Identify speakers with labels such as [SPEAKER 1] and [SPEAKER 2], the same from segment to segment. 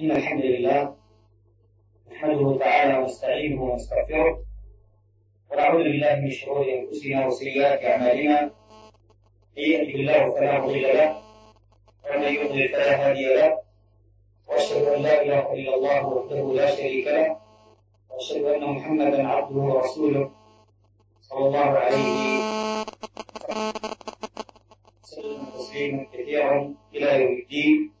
[SPEAKER 1] إن الحمد لله نحمده تعالى ونستعينه ونستغفره ونعوذ بالله من شرور أنفسنا وسيئات أعمالنا من يهده الله فلا مضل له ومن يضلل فلا هادي له وأشهد أن لا إله إلا الله وحده لا شريك له وأشهد أن محمدا عبده ورسوله صلى الله عليه وسلم تسليما كثيرا إلى يوم الدين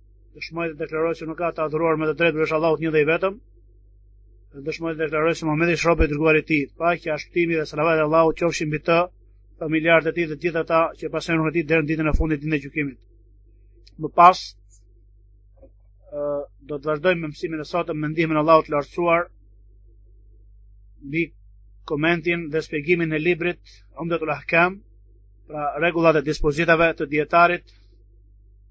[SPEAKER 2] dëshmoj dhe deklaroj se nuk ka të adhuruar me të drejtë veç Allahut një dhe i vetëm. Dhe dëshmoj dhe deklaroj se Muhamedi është robi dhe i dërguari i tij. Paqja, shpëtimi dhe salavatet e Allahut qofshin mbi të, familjarët e tij dhe gjithë ata që pasojnë rrugën e tij deri në ditën e fundit, ditën e gjykimit. Më pas ë do të vazhdojmë me mësimin e sotëm me ndihmën e Allahut të lartësuar mbi komentin dhe shpjegimin e librit Umdatul Ahkam, pra rregullat e dispozitave të dijetarit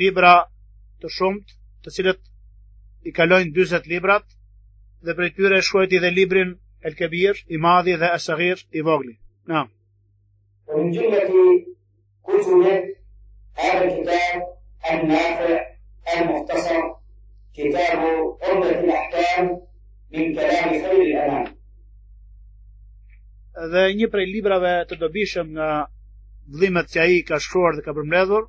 [SPEAKER 2] libra të shumtë, të cilët i kalojnë 40 librat dhe prej tyre e shkruajti dhe librin El Kebir, i madhi dhe Es-Sagir, i vogli. Naam.
[SPEAKER 1] Në një gjynë e ti, ku që një, el kitab en-nafi el muhtesar, kitabu Umdetul Ahkam min kelami hajril enam.
[SPEAKER 2] Dhe një prej librave të dobishëm nga vëllimet që ai ka shkruar dhe ka përmbledhur,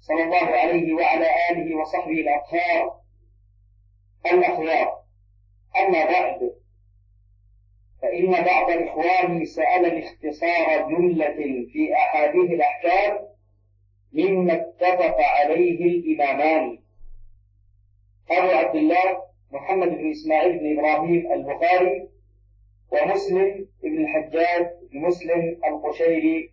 [SPEAKER 1] صلى الله عليه وعلى آله وصحبه الأطهار الأخيار أما بعد فإن بعض إخواني سألني اختصار جملة في أحاديث الأحكام مما اتفق عليه الإمامان أبو عبد الله محمد بن إسماعيل بن إبراهيم البخاري ومسلم بن الحجاج بن مسلم القشيري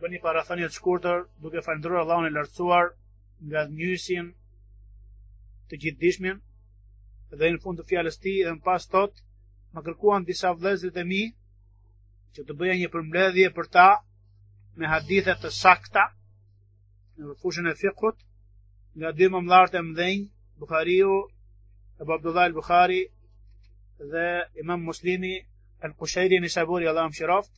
[SPEAKER 2] bën një parathënie të shkurtër duke falënderuar Allahun e Lartësuar njëson të gjithë dëshminë dhe në fund të fjalës tij dhe më pas thotë më kërkuan disa vëllezërit e mi që të bëja një përmbledhje për ta me hadithe të sakta në fushën e fikhut nga dy imamllarët e mëdhenj Bukhariu Ebu Abdullah el Bukhari dhe imam Muslimi el Kushejri en-Nisaburi Allahu i mëshiroftë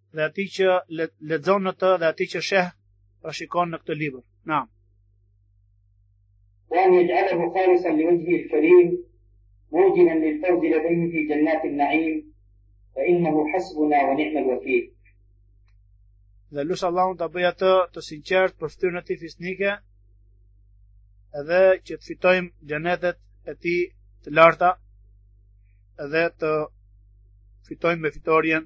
[SPEAKER 2] dhe ati që ledzon në të dhe ati që sheh pra shikon në këtë libër. Na. Dhe një gjallë më kërë sa një vëgjë një kërim, më gjë në një përgjë
[SPEAKER 1] në bëjë një gjëllat në naim, dhe inë më hasbu në vë një më vëkit.
[SPEAKER 2] Dhe lusë Allah unë të bëjë atë të sinqertë për fëtyrë në ti fisnike, edhe që të fitojmë gjënetet e ti të larta, edhe të fitojmë me fitorjen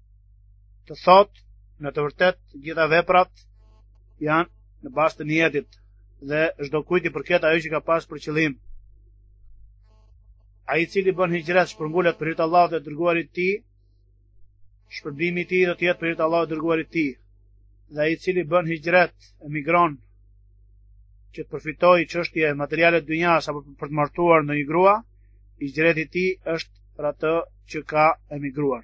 [SPEAKER 2] të thotë në të vërtetë gjitha veprat janë në bazë të nijetit dhe çdokujt i përket ajo që ka pas për qëllim. Ai i cili bën hixhret shpërngulet për hir të Allahut dhe dërguarit të tij, shpërblimi i tij do të jetë për hir të Allahut dhe dërguarit të tij. Dhe ai i cili bën hixhret, emigron që të përfitojë çështje materiale të dynjas apo për të martuar ndonjë grua, hixhreti i tij është për atë që ka emigruar.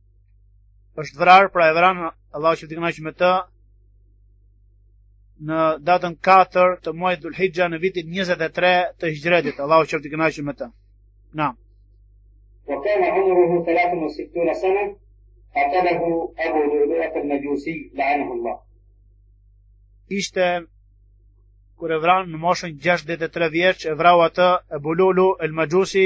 [SPEAKER 2] është vrarë, pra e vranë, Allahu qoftë i kënaqur me të, në datën 4 të muajit dhul hixhe në vitin 23 të hixhretit, Allahu qoftë i kënaqur me të. Naam.
[SPEAKER 1] Wa kana umruhu 63 sana, qatalahu Abu Lu'lu'at al-Majusi, la'anahu Allah.
[SPEAKER 2] Ishte kur e vranë në moshën 63 vjeç e vrau atë Ebu Lulu el Maxhusi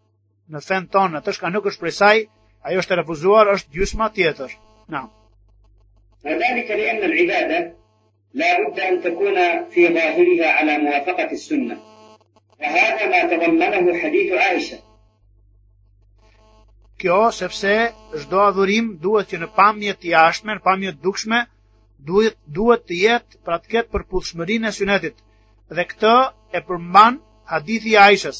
[SPEAKER 2] në fenë tonë, atë çka nuk është prej saj, ajo është e refuzuar, është gjysma tjetër. Na.
[SPEAKER 1] Wa dhalika li anna al ibada la budda an takuna fi dhahiriha ala muwafaqati as sunna. Fa hadha ma tadammanahu hadithu Aisha.
[SPEAKER 2] Kjo, sepse çdo adhurim duhet që në pamje të jashtme, në pamje të dukshme, duhet, duhet të jetë pra të ketë përputhshmërinë e sunetit. Dhe këtë e përmban hadithi i Aishës.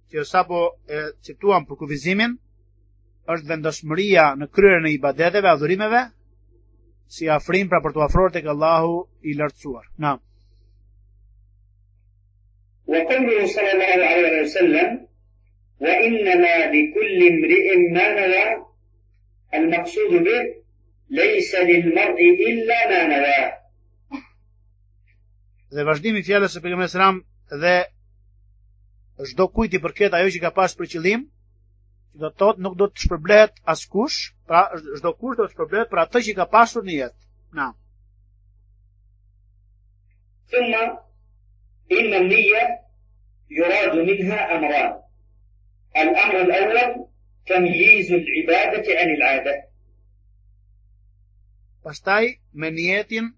[SPEAKER 2] që sapo e cituam për kufizimin, është vendosmëria në kryerjen e ibadeteve, adhurimeve, si afrim pra për t'u afruar tek Allahu i lartësuar. Na.
[SPEAKER 1] Wa qawlu sallallahu alaihi wa sallam wa inna ma li kulli imri'in ma nawa al maqsud bi laysa lil mar'i illa ma nawa.
[SPEAKER 2] Dhe vazhdimi i fjalës së pejgamberit alejhi selam dhe çdo kujt i përket ajo që ka pas për qëllim, do të thotë nuk do të shpërblehet askush, pra çdo kush do të shpërblehet për atë që ka pasur nijet. Na.
[SPEAKER 1] Thumma inna an-niyya yuradu minha amran. Al-amr al-awwal tamyiz al-ibadati an al-'adah.
[SPEAKER 2] Pastaj me nijetin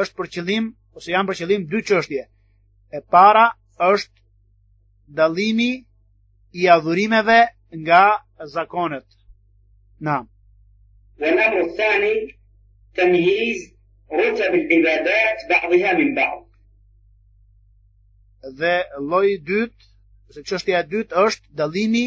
[SPEAKER 2] është për qëllim ose janë për qëllim dy çështje. E para është dallimi i adhurimeve nga zakonet. Na.
[SPEAKER 1] Wal amr ath thani tamyiz rutab al ibadat ba'diha min ba'd.
[SPEAKER 2] Dhe lloji i dytë, ose çështja e dytë është dallimi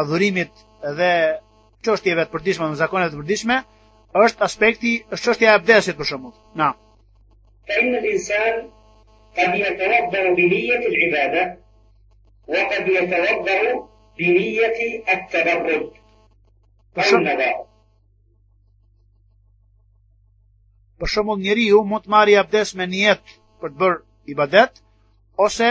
[SPEAKER 2] adhurimit dhe çështjeve të përditshme, e zakoneve të përditshme, është aspekti, është çështja e abdesit për shembull. Na.
[SPEAKER 1] Fa inna al insan qad yatawadda
[SPEAKER 2] bi
[SPEAKER 1] niyyat
[SPEAKER 2] al ibada wa qad yatawadda bi niyyat at tabarrud. Për shembull, për shembull njeriu mund të marrë abdes me nijet për të bërë ibadet ose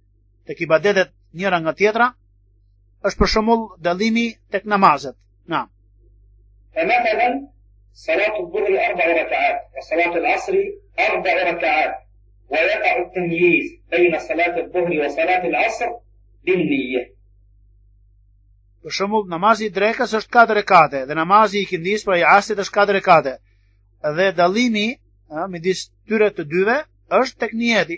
[SPEAKER 2] tek ibadetet njëra nga tjetra, është për shembull dallimi tek namazet. Na.
[SPEAKER 1] Fa mathalan salatu dhuhri arba'u rakaat, wa salatu l'asri arba'u rakaat, wa yaqa'u at tamyiz bayna salati dhuhri wa salati l'asr bin niyya.
[SPEAKER 2] Për shembull, namazi i drekës është 4 rekate, dhe namazi i ikindisë pra i asrit është 4 rekate, dhe dallimi midis tyre të dyve, është tek nijeti.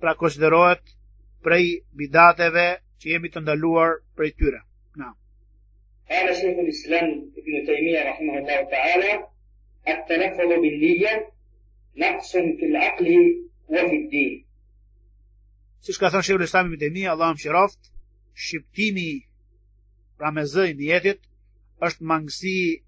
[SPEAKER 2] pra konsiderohet prej bidateve që jemi të ndaluar prej tyre. Naam.
[SPEAKER 1] Qala Sheikh al-Islam Ibn Taymiyyah rahimahullah ta'ala at-talaffuz bin niyya naqsun fil aqli wa fi
[SPEAKER 2] din. Siç ka thënë Sheikh al-Islam Ibn Taymiyyah, Allahu e mëshiroftë, shqiptimi pra me zë i nijetit, është mangësi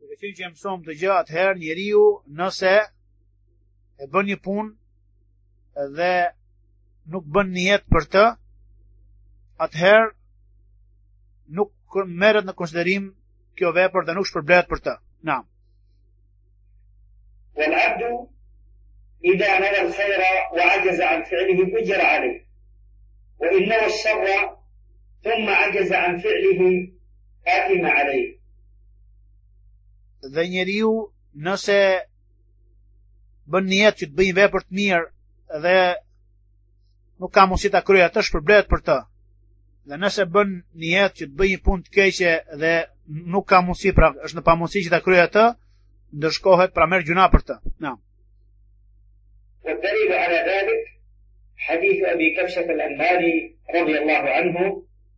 [SPEAKER 2] Dhe veç që mësojmë këtë gjë atëherë njeriu nëse e bën një punë dhe nuk bën nijet për të, atëherë nuk merret në konsiderim kjo vepër dhe nuk shpërblehet për të. Naam.
[SPEAKER 1] Wal abdu idha nawa al khaira wa ajaza an fi'lihi ujira alayh. Wa in nawa al sharra thumma ajaza an fi'lihi athima alayh.
[SPEAKER 2] dhe njeriu nëse bën nijet që të bëjë një vepër të mirë dhe nuk ka mundësi ta kryejë atë shpërblehet për të. Dhe nëse bën nijet që të bëjë një punë të keqe dhe nuk ka mundësi pra është në pamundësi që ta kryejë atë, ndëshkohet pra merr gjynah për të. Naam. Wa dalilu ala dhalik, hadith Abi Kabsha al-Anmari, radi Allahu anhu,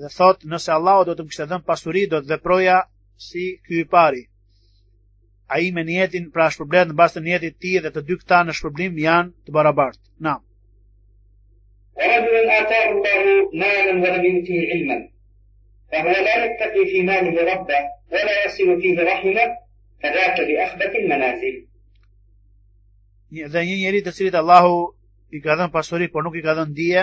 [SPEAKER 2] dhe thotë nëse Allahu do të më kishte dhënë pasuri do të veproja si ky i pari. Ai me niyetin pra shpërblehet në bazë të niyetit të tij dhe të dy këta në shpërblim janë të barabartë. Naam. Wa rajulun atahu Allahu
[SPEAKER 1] malan wa lam yu'tihi ilman. Fa huwa la yattaqi fi malihi rabbah wa la yasilu fihi rahimah fa dhaka bi akhbath al manazil.
[SPEAKER 2] Dhe një njeri të cilit Allahu i ka dhënë pasuri, por nuk i ka
[SPEAKER 1] dhënë dije,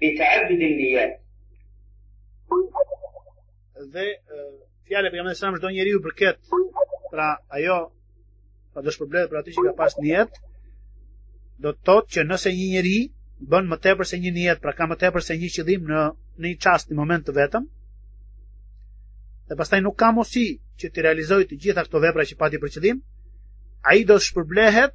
[SPEAKER 1] bi ta'addud an-niyat.
[SPEAKER 2] Dhe fjala e pejgamberit selam çdo njeriu i përket, pra ajo pra do shpërblehet për atë që ka pas niyat, do të thotë që nëse një njeri bën më tepër se një niyat, pra ka më tepër se një qëllim në në një çast, në moment të vetëm, dhe pastaj nuk ka mundësi që t'i realizojë të gjitha këto vepra që pati për qëllim, ai do të shpërblehet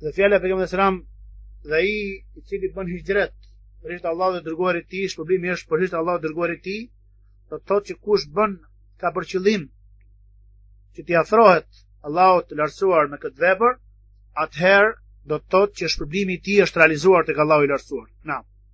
[SPEAKER 2] Dhe fjala e pejgamberit selam dhe ai i cili bën hixhret për hir të Allahut dhe dërguarit të tij, shpërblimi është për hir të Allahut dhe dërguarit të tij, do të thotë që kush bën ka për qëllim që t'i afrohet Allahut të lartësuar me këtë vepër, atëherë do të thotë që shpërblimi i tij është realizuar tek Allahu i lartësuar. Naam.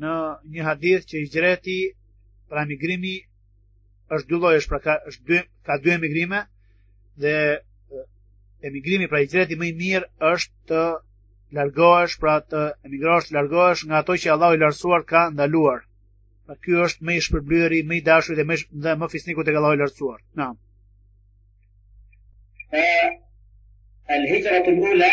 [SPEAKER 2] në një hadith që hixhreti pra emigrimi është dy llojesh, pra ka, është dy, ka dy emigrime dhe emigrimi pra hixhreti më i mirë është të largohesh, pra të emigrosh, të largohesh nga ato që Allahu i lartësuar ka ndaluar. Pra ky është më i shpërblyeri, më i dashuri dhe më dhe më fisniku tek Allahu i lartësuar. Naam. Al-hijra al-ula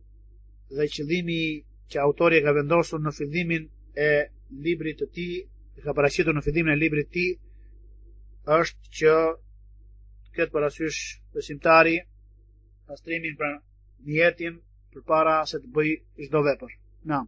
[SPEAKER 2] dhe qëllimi që autori e ka vendosur në fillimin e librit të tij, e ka paraqitur në fillimin e librit të tij, është që të ketë parasysh besimtari pastrimin për nijetin përpara se të bëjë çdo vepër. Naam.